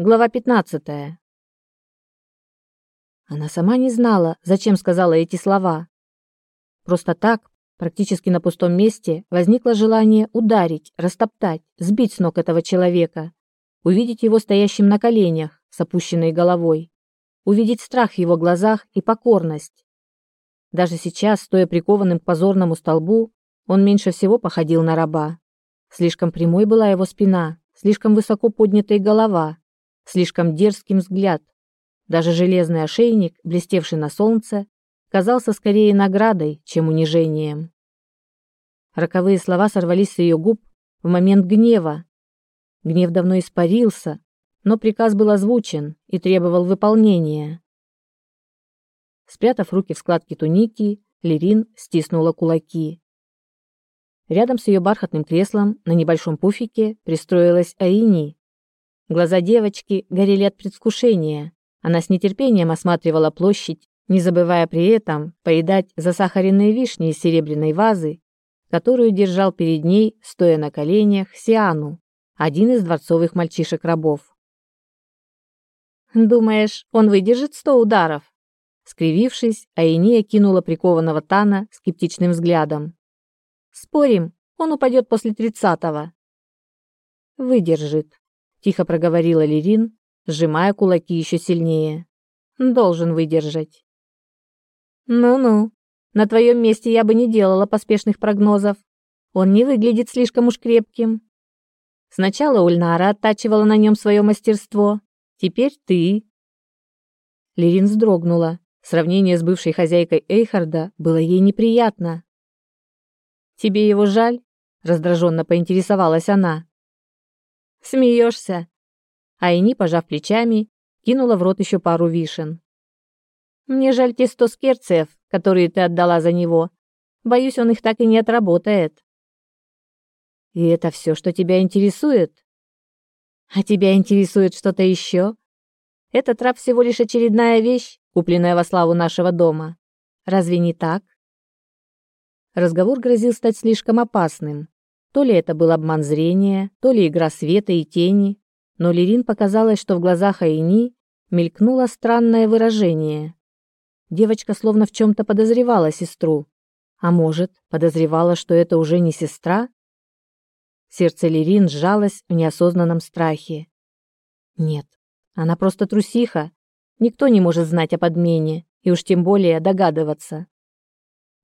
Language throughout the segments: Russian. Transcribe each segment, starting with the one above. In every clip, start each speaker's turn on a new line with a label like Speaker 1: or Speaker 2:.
Speaker 1: Глава 15. Она сама не знала, зачем сказала эти слова. Просто так, практически на пустом месте, возникло желание ударить, растоптать, сбить с ног этого человека, увидеть его стоящим на коленях, с опущенной головой, увидеть страх в его глазах и покорность. Даже сейчас, стоя прикованным к позорному столбу, он меньше всего походил на раба. Слишком прямой была его спина, слишком высоко поднятая голова, слишком дерзким взгляд. Даже железный ошейник, блестевший на солнце, казался скорее наградой, чем унижением. Роковые слова сорвались с ее губ в момент гнева. Гнев давно испарился, но приказ был озвучен и требовал выполнения. Спрятав руки в складки туники, Лерин стиснула кулаки. Рядом с ее бархатным креслом на небольшом пуфике пристроилась Аини, Глаза девочки горели от предвкушения. Она с нетерпением осматривала площадь, не забывая при этом поедать засахаренные вишни из серебряной вазы, которую держал перед ней, стоя на коленях, Сиану, один из дворцовых мальчишек-рабов. «Думаешь, он выдержит сто ударов?» Скривившись, Аиния кинула прикованного Тана скептичным взглядом. «Спорим, он упадет после тридцатого». «Выдержит», тихо проговорила Лерин, сжимая кулаки еще сильнее. Должен выдержать. Ну-ну. На твоем месте я бы не делала поспешных прогнозов. Он не выглядит слишком уж крепким. Сначала Ульнара оттачивала на нем свое мастерство, теперь ты. Лерин вздрогнула. Сравнение с бывшей хозяйкой Эйхарда было ей неприятно. Тебе его жаль? раздраженно поинтересовалась она. Смеешься?» Айни, пожав плечами, кинула в рот еще пару вишен. «Мне жаль те сто скерцев, которые ты отдала за него. Боюсь, он их так и не отработает». «И это все, что тебя интересует?» «А тебя интересует что-то еще?» «Этот раб всего лишь очередная вещь, купленная во славу нашего дома. Разве не так?» Разговор грозил стать слишком опасным. То ли это был обман зрения, то ли игра света и тени, но Лерин показалось, что в глазах Айни мелькнуло странное выражение. Девочка словно в чем-то подозревала сестру. А может, подозревала, что это уже не сестра? Сердце Лерин сжалось в неосознанном страхе. Нет, она просто трусиха. Никто не может знать о подмене, и уж тем более догадываться.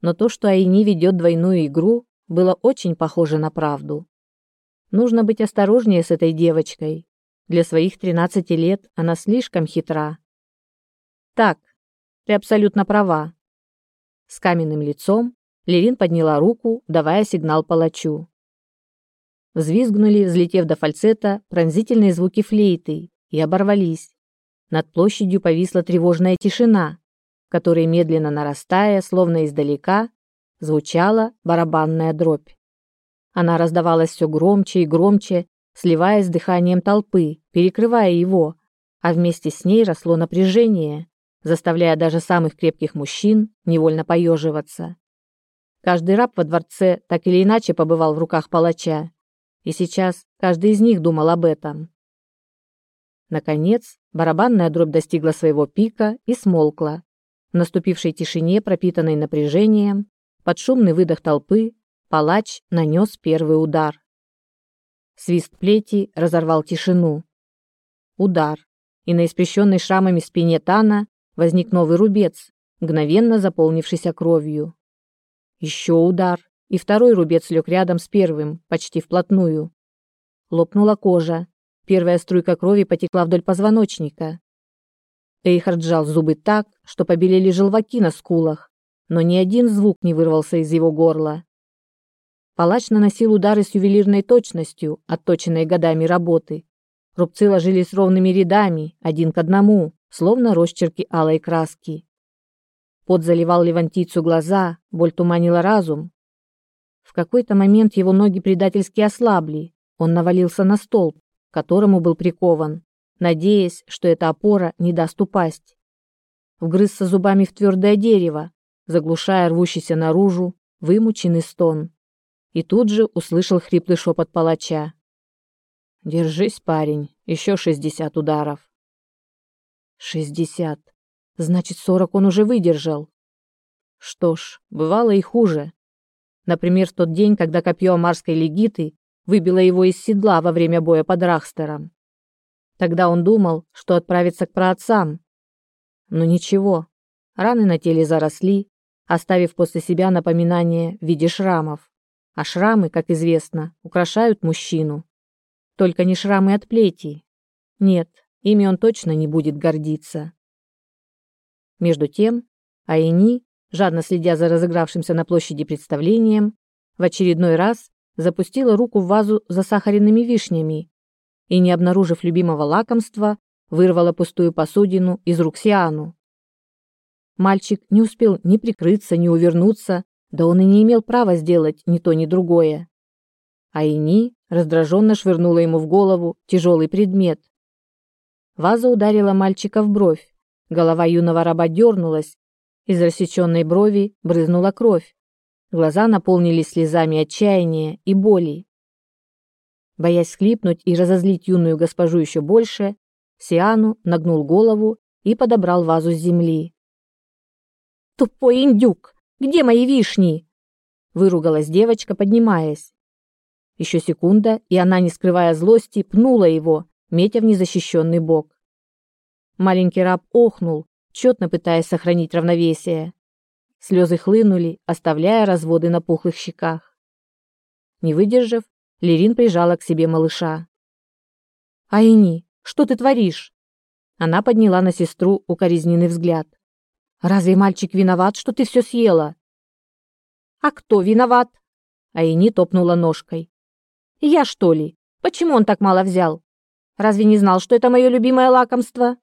Speaker 1: Но то, что Айни ведет двойную игру, было очень похоже на правду. Нужно быть осторожнее с этой девочкой. Для своих 13 лет она слишком хитра. Так, ты абсолютно права. С каменным лицом Лерин подняла руку, давая сигнал палачу. Взвизгнули, взлетев до фальцета, пронзительные звуки флейты и оборвались. Над площадью повисла тревожная тишина, в которой медленно нарастая, словно издалека, звучала барабанная дробь. Она раздавалась все громче и громче, сливаясь с дыханием толпы, перекрывая его, а вместе с ней росло напряжение, заставляя даже самых крепких мужчин невольно поеживаться. Каждый раб во дворце так или иначе побывал в руках палача, и сейчас каждый из них думал об этом. Наконец, барабанная дробь достигла своего пика и смолкла. В наступившей тишине, пропитанной напряжением, под шумный выдох толпы палач нанес первый удар. Свист плети разорвал тишину. Удар, и на испещренной шрамами спине Тана возник новый рубец, мгновенно заполнившийся кровью. Еще удар, и второй рубец лег рядом с первым, почти вплотную. Лопнула кожа, первая струйка крови потекла вдоль позвоночника. Эйхард сжал зубы так, что побелели желваки на скулах, но ни один звук не вырвался из его горла. Палач наносил удары с ювелирной точностью, отточенной годами работы. Рубцы ложились ровными рядами, один к одному, словно росчерки алой краски. Пот заливал левантийцу глаза, боль туманила разум. В какой-то момент его ноги предательски ослабли. Он навалился на столб, к которому был прикован, надеясь, что эта опора не даст упасть. Вгрызся зубами в твердое дерево, заглушая рвущийся наружу вымученный стон. И тут же услышал хриплый шепот палача. Держись, парень, еще шестьдесят ударов. Шестьдесят. Значит, сорок он уже выдержал. Что ж, бывало и хуже. Например, в тот день, когда копье Амарской легиты выбило его из седла во время боя под Рахстером. Тогда он думал, что отправится к праотцам. Но ничего, раны на теле заросли, оставив после себя напоминание в виде шрамов. А шрамы, как известно, украшают мужчину. Только не шрамы от плетей. Нет, ими он точно не будет гордиться. Между тем, Айни, жадно следя за разыгравшимся на площади представлением, в очередной раз запустила руку в вазу за сахарными вишнями и, не обнаружив любимого лакомства, вырвала пустую посудину из рук Сиану. Мальчик не успел ни прикрыться, ни увернуться, да он и не имел права сделать ни то, ни другое. Айни раздраженно швырнула ему в голову тяжелый предмет. Ваза ударила мальчика в бровь. Голова юного раба дернулась, из рассеченной брови брызнула кровь. Глаза наполнились слезами отчаяния и боли. Боясь схлипнуть и разозлить юную госпожу еще больше, Сиану нагнул голову и подобрал вазу с земли. «Тупой индюк! Где мои вишни?» Выругалась девочка, поднимаясь. Еще секунда, и она, не скрывая злости, пнула его, метя в незащищенный бок. Маленький раб охнул, тщетно пытаясь сохранить равновесие. Слезы хлынули, оставляя разводы на пухлых щеках. Не выдержав, Лерин прижала к себе малыша. «Айни, что ты творишь?» Она подняла на сестру укоризненный взгляд. «Разве мальчик виноват, что ты все съела?» «А кто виноват?» Айни топнула ножкой. «Я, что ли? Почему он так мало взял? Разве не знал, что это мое любимое лакомство?»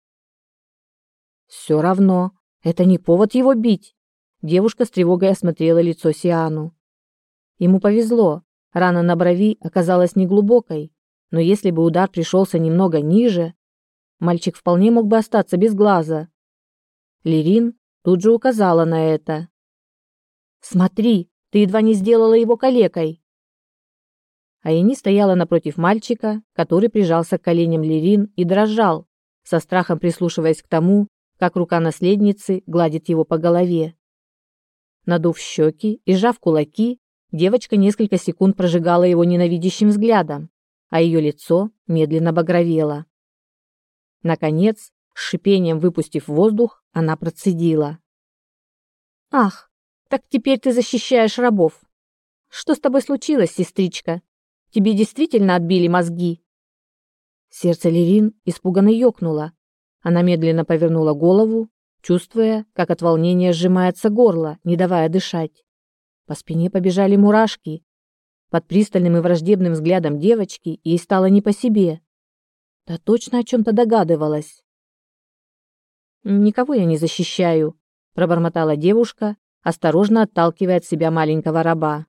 Speaker 1: «Все равно. Это не повод его бить. Девушка с тревогой осмотрела лицо Сиану. Ему повезло. Рана на брови оказалась неглубокой, но если бы удар пришелся немного ниже, мальчик вполне мог бы остаться без глаза. Лерин тут же указала на это. «Смотри, ты едва не сделала его калекой!» Айни стояла напротив мальчика, который прижался к коленям Лерин и дрожал, со страхом прислушиваясь к тому, как рука наследницы гладит его по голове. Надув щеки и сжав кулаки, девочка несколько секунд прожигала его ненавидящим взглядом, а ее лицо медленно багровело. Наконец, с шипением выпустив воздух, она процедила. «Ах, так теперь ты защищаешь рабов. Что с тобой случилось, сестричка? Тебе действительно отбили мозги?» Сердце Лерин испуганно ёкнуло. Она медленно повернула голову чувствуя, как от волнения сжимается горло, не давая дышать. По спине побежали мурашки. Под пристальным и враждебным взглядом девочки ей стало не по себе. Да точно о чем-то догадывалась. «Никого я не защищаю», — пробормотала девушка, осторожно отталкивая от себя маленького раба.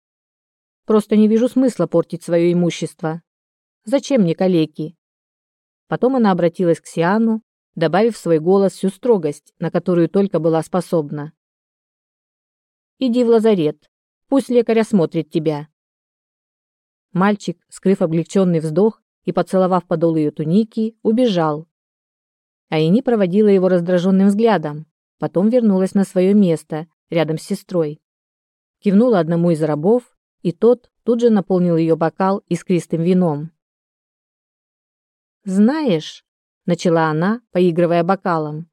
Speaker 1: «Просто не вижу смысла портить свое имущество. Зачем мне калеки?» Потом она обратилась к Сиану, добавив в свой голос всю строгость, на которую только была способна. «Иди в лазарет. Пусть лекарь осмотрит тебя». Мальчик, скрыв облегченный вздох и поцеловав подол ее туники, убежал. Айни проводила его раздраженным взглядом, потом вернулась на свое место, рядом с сестрой. Кивнула одному из рабов, и тот тут же наполнил ее бокал искристым вином. «Знаешь, начала она, поигрывая бокалом.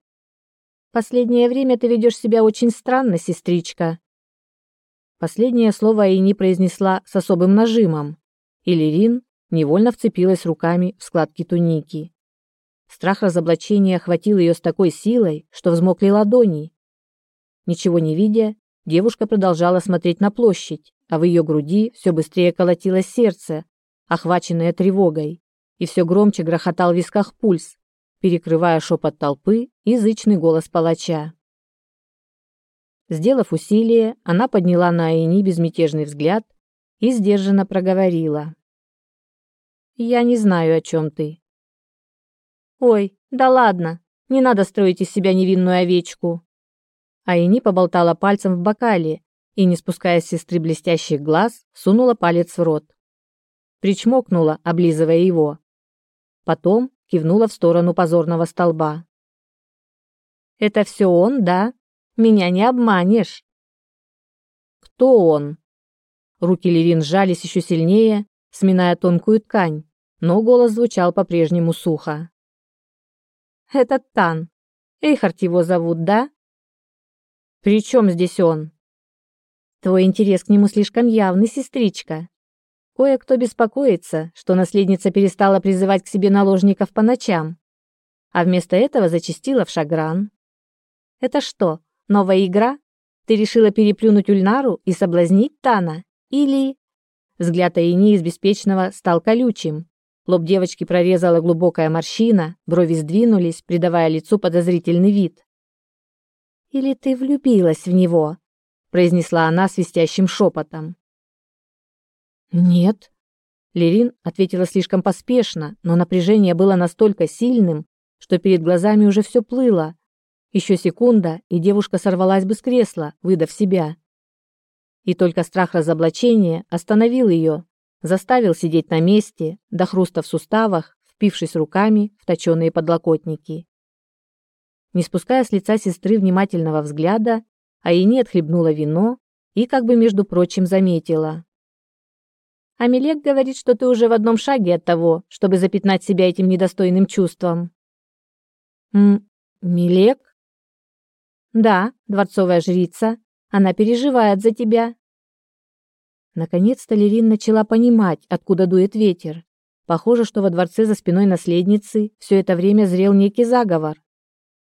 Speaker 1: Последнее время ты ведешь себя очень странно, сестричка. Последнее слово Айни произнесла с особым нажимом, и Лерин невольно вцепилась руками в складки туники. Страх разоблачения охватил ее с такой силой, что взмокли ладони. Ничего не видя, девушка продолжала смотреть на площадь, а в ее груди все быстрее колотилось сердце, охваченное тревогой, и все громче грохотал в висках пульс, перекрывая шепот толпы и язычный голос палача. Сделав усилие, она подняла на Айни безмятежный взгляд и сдержанно проговорила. «Я не знаю, о чем ты». «Ой, да ладно, не надо строить из себя невинную овечку». Айни поболтала пальцем в бокале и, не спуская с сестры блестящих глаз, сунула палец в рот. Причмокнула, облизывая его, Потом кивнула в сторону позорного столба. Это все он, да? Меня не обманешь. Кто он? Руки Лерин сжались еще сильнее, сминая тонкую ткань, но голос звучал по-прежнему сухо. «Этот Тан. Эйхард его зовут, да?» «При чем здесь он?» «Твой интерес к нему слишком явный, сестричка. Кое-кто беспокоится, что наследница перестала призывать к себе наложников по ночам, а вместо этого зачастила в шагран. Это что, новая игра? Ты решила переплюнуть Ульнару и соблазнить Тана? Или...» Взгляд Аини из беспечного стал колючим. Лоб девочки прорезала глубокая морщина, брови сдвинулись, придавая лицу подозрительный вид. «Или ты влюбилась в него?» произнесла она свистящим шепотом. «Нет». Лерин ответила слишком поспешно, но напряжение было настолько сильным, что перед глазами уже все плыло. Еще секунда, и девушка сорвалась бы с кресла, выдав себя. И только страх разоблачения остановил ее, заставил сидеть на месте, до хруста в суставах, впившись руками в точеные подлокотники. Не спуская с лица сестры внимательного взгляда, Аини отхлебнула вино и, как бы между прочим, заметила. «Амелек говорит, что ты уже в одном шаге от того, чтобы запятнать себя этим недостойным чувством». «М, Милек?» «Да, дворцовая жрица. Она переживает за тебя». Наконец-то Лерин начала понимать, откуда дует ветер. Похоже, что во дворце за спиной наследницы все это время зрел некий заговор.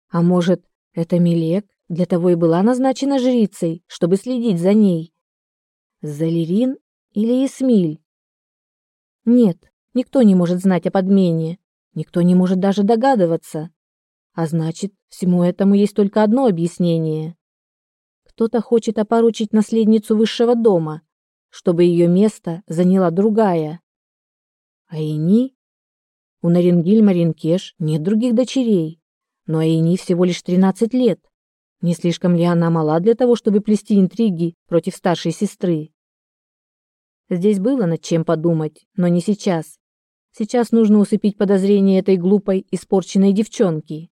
Speaker 1: А может, это Милек для того и была назначена жрицей, чтобы следить за ней? Залерин или Исмиль? Нет, никто не может знать о подмене. Никто не может даже догадываться. А значит, всему этому есть только одно объяснение. Кто-то хочет опорочить наследницу высшего дома, чтобы ее место заняла другая. А Ини? У Нарингиль Маринкеш нет других дочерей, но Ини всего лишь 13 лет. Не слишком ли она мала для того, чтобы плести интриги против старшей сестры? Здесь было над чем подумать, но не сейчас. Сейчас нужно усыпить подозрения этой глупой, испорченной девчонки.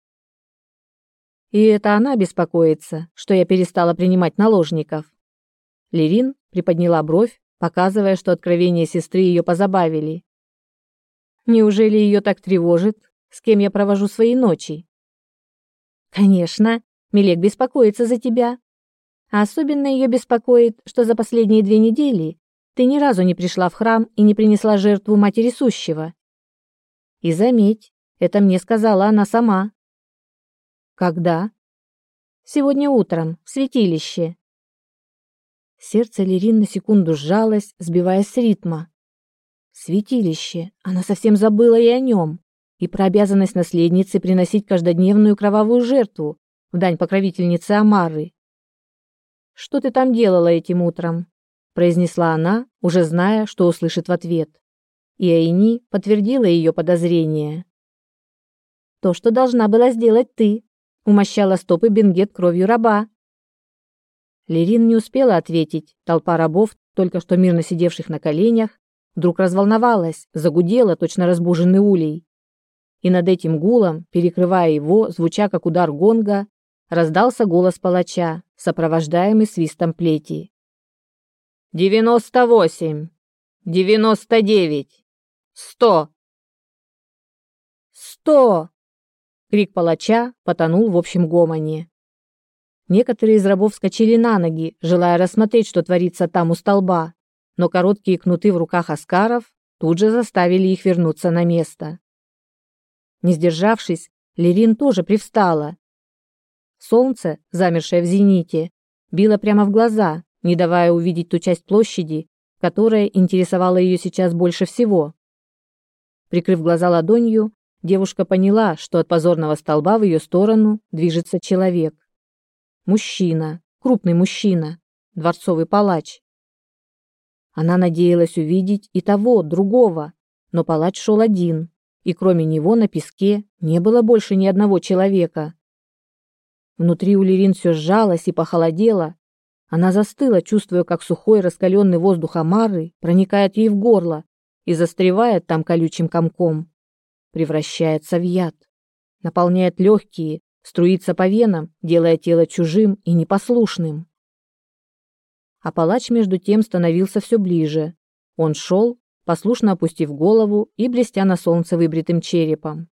Speaker 1: И это она беспокоится, что я перестала принимать наложников. Лерин приподняла бровь, показывая, что откровения сестры ее позабавили. Неужели ее так тревожит, с кем я провожу свои ночи? Конечно, Милек беспокоится за тебя. А особенно ее беспокоит, что за последние две недели ты ни разу не пришла в храм и не принесла жертву Матери Сущего. И заметь, это мне сказала она сама. Когда? Сегодня утром, в святилище. Сердце Лерин на секунду сжалось, сбиваясь с ритма. Святилище. Она совсем забыла и о нем, и про обязанность наследницы приносить каждодневную кровавую жертву в дань покровительнице Амары. «Что ты там делала этим утром?» произнесла она, уже зная, что услышит в ответ. И Айни подтвердила ее подозрение. «То, что должна была сделать ты», умощала стопы Бенгет кровью раба. Лерин не успела ответить. Толпа рабов, только что мирно сидевших на коленях, вдруг разволновалась, загудела, точно разбуженный улей. И над этим гулом, перекрывая его, звуча как удар гонга, раздался голос палача, сопровождаемый свистом плети. «Девяносто восемь! Девяносто девять! Сто!» «Сто!» Крик палача потонул в общем гомоне. Некоторые из рабов вскочили на ноги, желая рассмотреть, что творится там у столба, но короткие кнуты в руках аскаров тут же заставили их вернуться на место. Не сдержавшись, Лерин тоже привстала. Солнце, замершее в зените, било прямо в глаза, не давая увидеть ту часть площади, которая интересовала ее сейчас больше всего. Прикрыв глаза ладонью, Девушка поняла, что от позорного столба в ее сторону движется человек. Мужчина, крупный мужчина, дворцовый палач. Она надеялась увидеть и того, другого, но палач шел один, и кроме него на песке не было больше ни одного человека. Внутри у Лерин все сжалось и похолодело. Она застыла, чувствуя, как сухой раскаленный воздух Амары проникает ей в горло и застревает там колючим комком. превращается в яд, наполняет легкие, струится по венам, делая тело чужим и непослушным. А палач между тем становился все ближе. Он шел, послушно опустив голову и блестя на солнце выбритым черепом.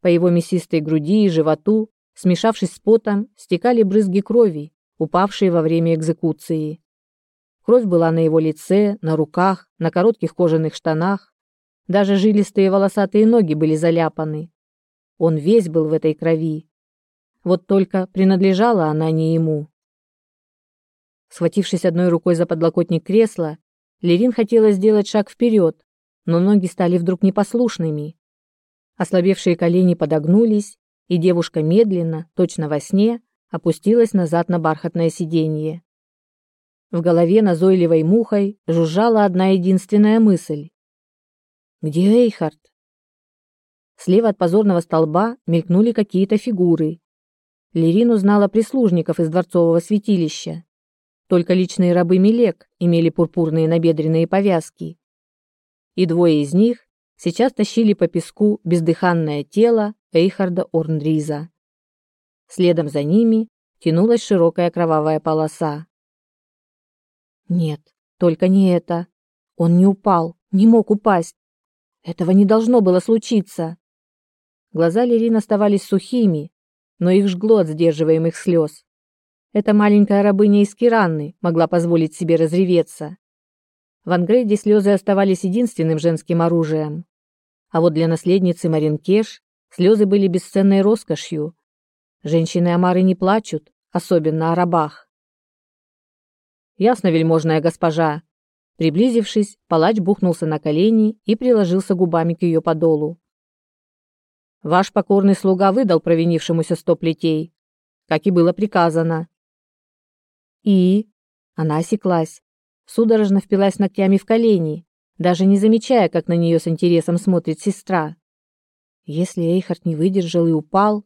Speaker 1: По его мясистой груди и животу, смешавшись с потом, стекали брызги крови, упавшие во время экзекуции. Кровь была на его лице, на руках, на коротких кожаных штанах. Даже жилистые волосатые ноги были заляпаны. Он весь был в этой крови. Вот только принадлежала она не ему. Схватившись одной рукой за подлокотник кресла, Лерин хотела сделать шаг вперед, но ноги стали вдруг непослушными. Ослабевшие колени подогнулись, и девушка медленно, точно во сне, опустилась назад на бархатное сиденье. В голове назойливой мухой жужжала одна единственная мысль. Где Эйхард? Слева от позорного столба мелькнули какие-то фигуры. Лерин узнала прислужников из дворцового святилища. Только личные рабы Мелек имели пурпурные набедренные повязки. И двое из них сейчас тащили по песку бездыханное тело Эйхарда Орнриза. Следом за ними тянулась широкая кровавая полоса. Нет, только не это. Он не упал, не мог упасть. Этого не должно было случиться. Глаза Лерин оставались сухими, но их жгло от сдерживаемых слез. Эта маленькая рабыня из Киранны могла позволить себе разреветься. В Ангрейде слезы оставались единственным женским оружием. А вот для наследницы Маринкеш слезы были бесценной роскошью. Женщины Амары не плачут, особенно о рабах. Ясно, вельможная госпожа. Приблизившись, палач бухнулся на колени и приложился губами к ее подолу. Ваш покорный слуга выдал провинившемуся сто плетей, как и было приказано. И она осеклась, судорожно впилась ногтями в колени, даже не замечая, как на нее с интересом смотрит сестра. Если Эйхард не выдержал и упал,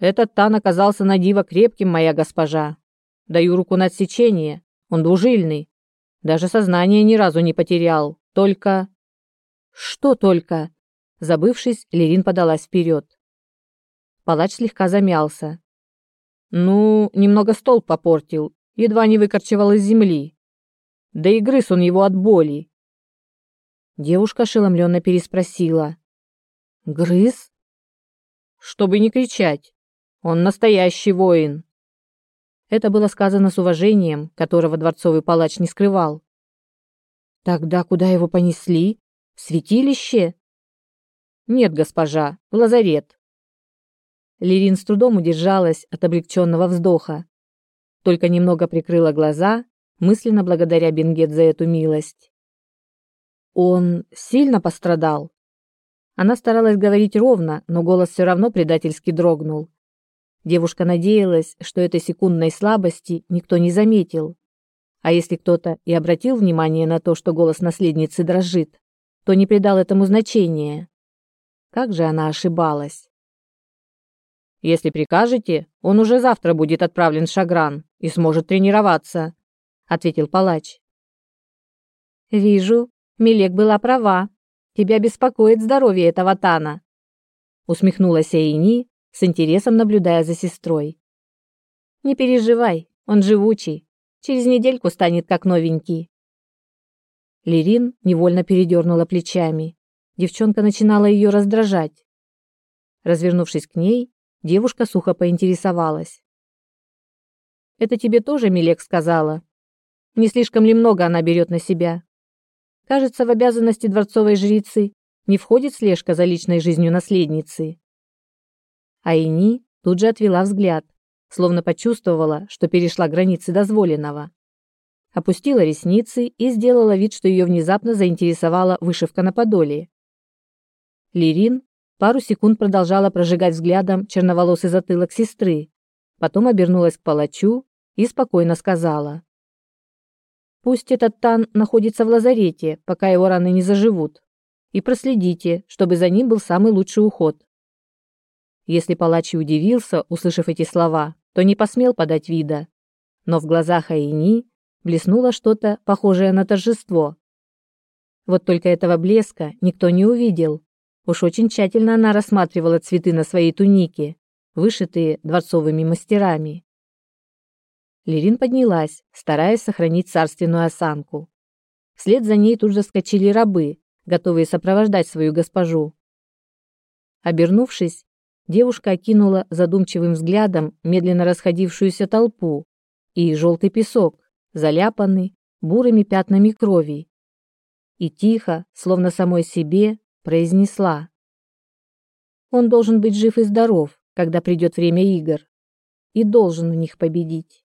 Speaker 1: этот тан оказался на диво крепким, моя госпожа. Даю руку на отсечение. Он двужильный. Даже сознание ни разу не потерял. Только... Что только? Забывшись, Лерин подалась вперед. Палач слегка замялся. Ну, немного стол попортил, едва не выкорчевал из земли. Да и грыз он его от боли. Девушка ошеломленно переспросила. Грыз? Чтобы не кричать. Он настоящий воин. Это было сказано с уважением, которого дворцовый палач не скрывал. Тогда куда его понесли? В святилище? Нет, госпожа, в лазарет. Лирин с трудом удержалась от облегченного вздоха. Только немного прикрыла глаза, мысленно благодаря Бенгет за эту милость. Он сильно пострадал. Она старалась говорить ровно, но голос все равно предательски дрогнул. Девушка надеялась, что этой секундной слабости никто не заметил. А если кто-то и обратил внимание на то, что голос наследницы дрожит, то не придал этому значения. Как же она ошибалась. Если прикажете, он уже завтра будет отправлен в Шагран и сможет тренироваться, ответил палач. Вижу, Милек была права. Тебя беспокоит здоровье этого Тана, усмехнулась Эйни, с интересом наблюдая за сестрой. Не переживай, он живучий. Через недельку станет как новенький. Лерин невольно передернула плечами. Девчонка начинала ее раздражать. Развернувшись к ней, девушка сухо поинтересовалась. «Это тебе тоже Милек сказала? Не слишком ли много она берет на себя? Кажется, в обязанности дворцовой жрицы не входит слежка за личной жизнью наследницы». Айни тут же отвела взгляд, словно почувствовала, что перешла границы дозволенного. Опустила ресницы и сделала вид, что ее внезапно заинтересовала вышивка на подоле. Лирин пару секунд продолжала прожигать взглядом черноволосый затылок сестры, потом обернулась к палачу и спокойно сказала. «Пусть этот Тан находится в лазарете, пока его раны не заживут, и проследите, чтобы за ним был самый лучший уход». Если палач и удивился, услышав эти слова, то не посмел подать вида, но в глазах Айни блеснуло что-то похожее на торжество. Вот только этого блеска никто не увидел, Уж очень тщательно она рассматривала цветы на своей тунике, вышитые дворцовыми мастерами. Лерин поднялась, стараясь сохранить царственную осанку. Вслед за ней тут же скочили рабы, готовые сопровождать свою госпожу. Обернувшись, девушка окинула задумчивым взглядом медленно расходившуюся толпу и желтый песок, заляпанный бурыми пятнами крови. И тихо, словно самой себе, произнесла: Он должен быть жив и здоров, когда придет время игр, и должен в них победить.